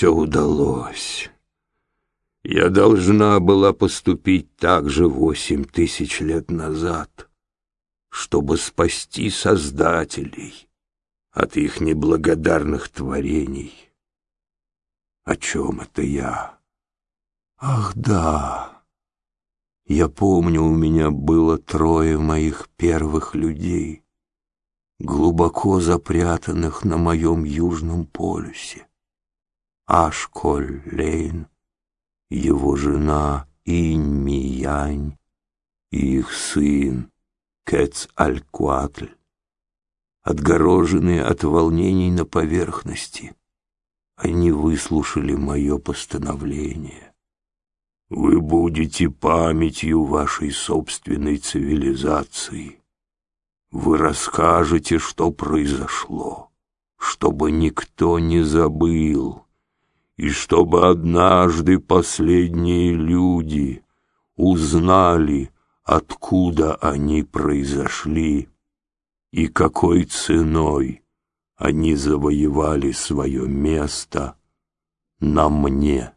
все удалось. Я должна была поступить так же восемь тысяч лет назад, чтобы спасти создателей от их неблагодарных творений. О чем это я? Ах, да. Я помню, у меня было трое моих первых людей, глубоко запрятанных на моем южном полюсе. Ашколь Лейн, его жена Инь Миянь и их сын Кец Аль-Куатль, отгороженные от волнений на поверхности. Они выслушали мое постановление. Вы будете памятью вашей собственной цивилизации. Вы расскажете, что произошло, чтобы никто не забыл, и чтобы однажды последние люди узнали, откуда они произошли и какой ценой они завоевали свое место на мне.